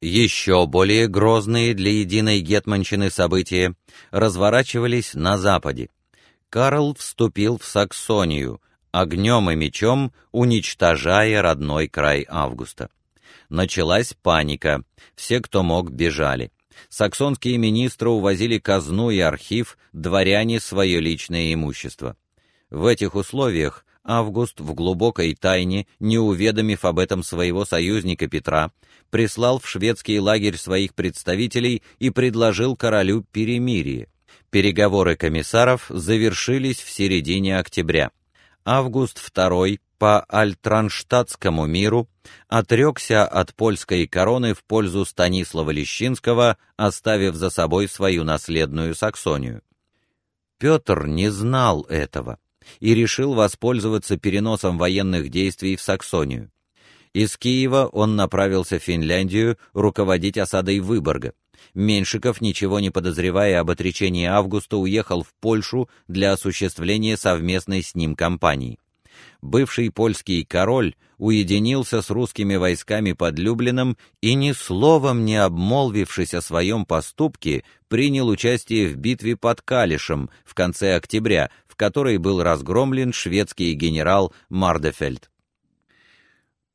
Еще более грозные для единой гетманщины события разворачивались на западе. Карл вступил в Саксонию, огнем и мечом уничтожая родной край Августа. Началась паника. Все, кто мог, бежали. Саксонские министры увозили казну и архив, дворяне свое личное имущество. В этих условиях Август в глубокой тайне, не уведомив об этом своего союзника Петра, прислал в шведский лагерь своих представителей и предложил королю перемирие. Переговоры комиссаров завершились в середине октября. Август II по Альтранштадтскому миру отрекся от польской короны в пользу Станислава Лещинского, оставив за собой свою наследную Саксонию. Петр не знал этого и решил воспользоваться переносом военных действий в Саксонию. Из Киева он направился в Финляндию руководить осадой Выборга. Меншиков, ничего не подозревая об отречении Августа, уехал в Польшу для осуществления совместной с ним кампании. Бывший польский король уединился с русскими войсками под Люблином и ни словом не обмолвившись о своем поступке, принял участие в битве под Калишем в конце октября, которой был разгромлен шведский генерал Мардефельд.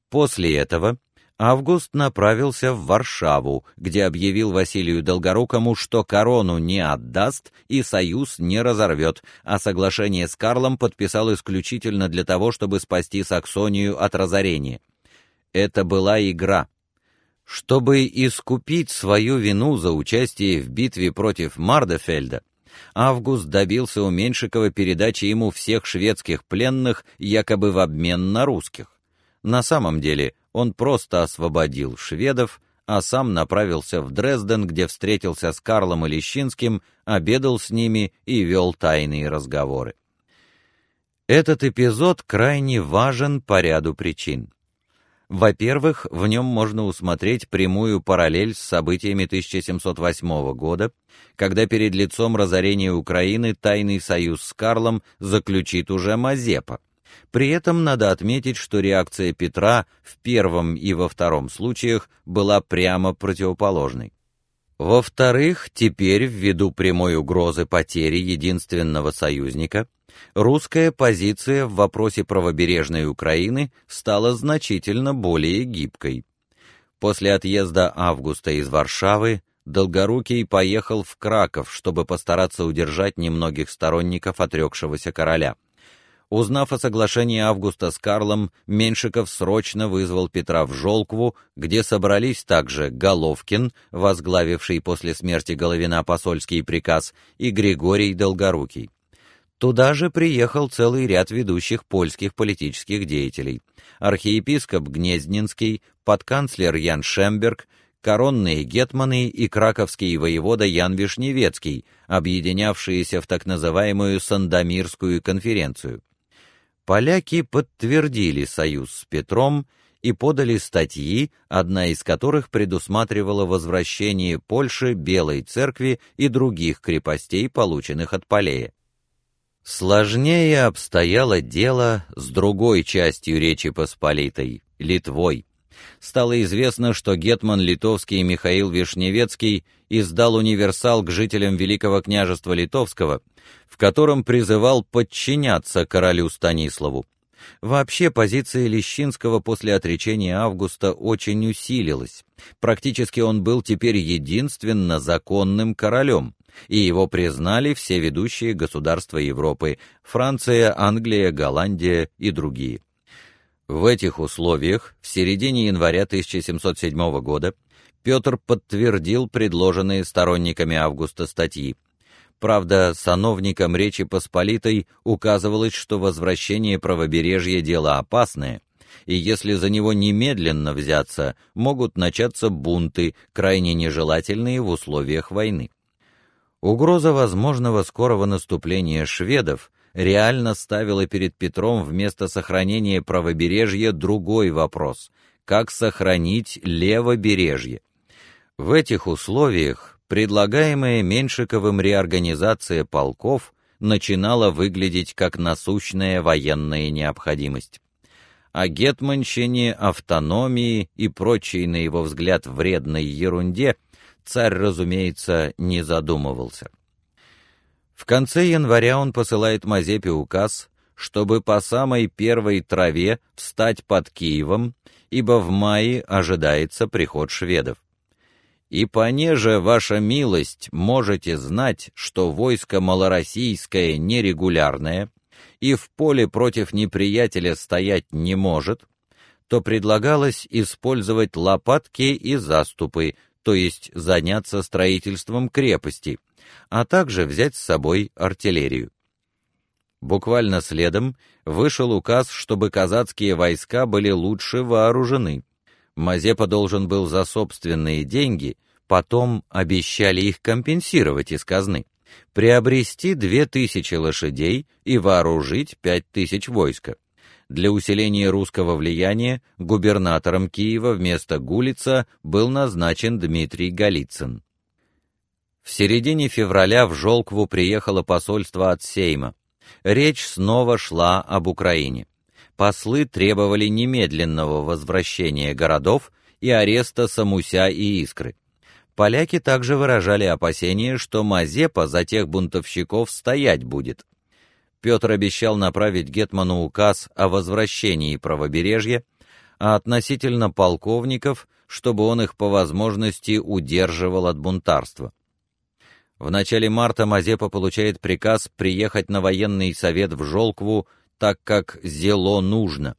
После этого Август направился в Варшаву, где объявил Василию Долгорукому, что корону не отдаст и союз не разорвет, а соглашение с Карлом подписал исключительно для того, чтобы спасти Саксонию от разорения. Это была игра. Чтобы искупить свою вину за участие в битве против Мардефельда, Август добился у Меншикова передачи ему всех шведских пленных якобы в обмен на русских. На самом деле он просто освободил шведов, а сам направился в Дрезден, где встретился с Карлом Илищинским, обедал с ними и вел тайные разговоры. Этот эпизод крайне важен по ряду причин. Во-первых, в нем можно усмотреть прямую параллель с событиями 1708 года, когда перед лицом разорения Украины тайный союз с Карлом заключит уже Мазепа. При этом надо отметить, что реакция Петра в первом и во втором случаях была прямо противоположной. Во-вторых, теперь ввиду прямой угрозы потери единственного союзника, русская позиция в вопросе правобережной Украины стала значительно более гибкой. После отъезда Августа из Варшавы Долгорукий поехал в Краков, чтобы постараться удержать немногих сторонников отрекшегося короля. Узнав о соглашении Августа с Карлом, Меншиков срочно вызвал Петра в Жолкву, где собрались также Головкин, возглавивший после смерти Головина посольский приказ, и Григорий Долгорукий. Туда же приехал целый ряд ведущих польских политических деятелей: архиепископ Гнездненский, подканцлер Ян Шемберг, коронные гетманы и краковский воевода Ян Вишневецкий, объединявшиеся в так называемую Сандомирскую конференцию поляки подтвердили союз с Петром и подали статьи, одна из которых предусматривала возвращение Польши Белой церкви и других крепостей, полученных от Полея. Сложнее обстояло дело с другой частью Речи Посполитой Литвой стало известно, что гетман литовский Михаил Вишневецкий издал универсал к жителям Великого княжества Литовского, в котором призывал подчиняться королю Станиславу. Вообще позиция Лещинского после отречения Августа очень усилилась. Практически он был теперь единственно законным королем, и его признали все ведущие государства Европы: Франция, Англия, Голландия и другие. В этих условиях в середине января 1707 года Петр подтвердил предложенные сторонниками Августа статьи. Правда, сановникам Речи Посполитой указывалось, что возвращение правобережья дело опасное, и если за него немедленно взяться, могут начаться бунты, крайне нежелательные в условиях войны. Угроза возможного скорого наступления шведов реально ставила перед Петром вместо сохранения правобережья другой вопрос: как сохранить левобережье. В этих условиях предлагаемая Меншиковым реорганизация полков начинала выглядеть как насущная военная необходимость. О гетманщине, автономии и прочей, на его взгляд, вредной ерунде царь, разумеется, не задумывался. В конце января он посылает Мазепе указ, чтобы по самой первой траве встать под Киевом, ибо в мае ожидается приход шведов. И понеже, ваша милость, можете знать, что войско малороссийское нерегулярное и в поле против неприятеля стоять не может, то предлагалось использовать лопатки и заступы, то есть заняться строительством крепости, а также взять с собой артиллерию. Буквально следом вышел указ, чтобы казацкие войска были лучше вооружены. Мазепа должен был за собственные деньги, потом обещали их компенсировать из казны, приобрести две тысячи лошадей и вооружить пять тысяч войска. Для усиления русского влияния губернатором Киева вместо Гулица был назначен Дмитрий Голицын. В середине февраля в Жолкву приехало посольство от Сейма. Речь снова шла об Украине. Послы требовали немедленного возвращения городов и ареста Самуся и Искры. Поляки также выражали опасения, что Мазепа за тех бунтовщиков стоять будет. Петр обещал направить гетману указ о возвращении правобережья, а относительно полковников, чтобы он их по возможности удерживал от бунтарства. В начале марта Мазепа получает приказ приехать на военный совет в Жолкву, так как зело нужно.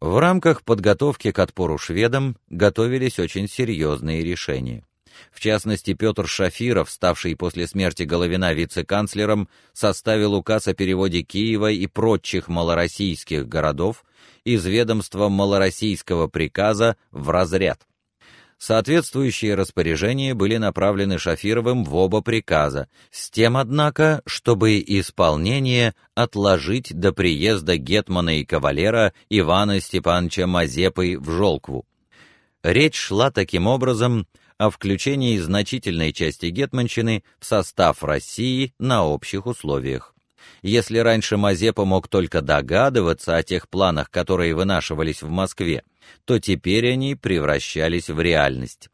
В рамках подготовки к отпору шведам готовились очень серьезные решения. В частности, Петр Шафиров, ставший после смерти Головина вице-канцлером, составил указ о переводе Киева и прочих малороссийских городов из ведомства малороссийского приказа в разряд. Соответствующие распоряжения были направлены Шафировым в оба приказа, с тем, однако, чтобы исполнение отложить до приезда гетмана и кавалера Ивана Степановича Мазепы в Жолкву. Речь шла таким образом о включении значительной части гетманщины в состав России на общих условиях. Если раньше Мазепа мог только догадываться о тех планах, которые вынашивались в Москве, то теперь они превращались в реальность.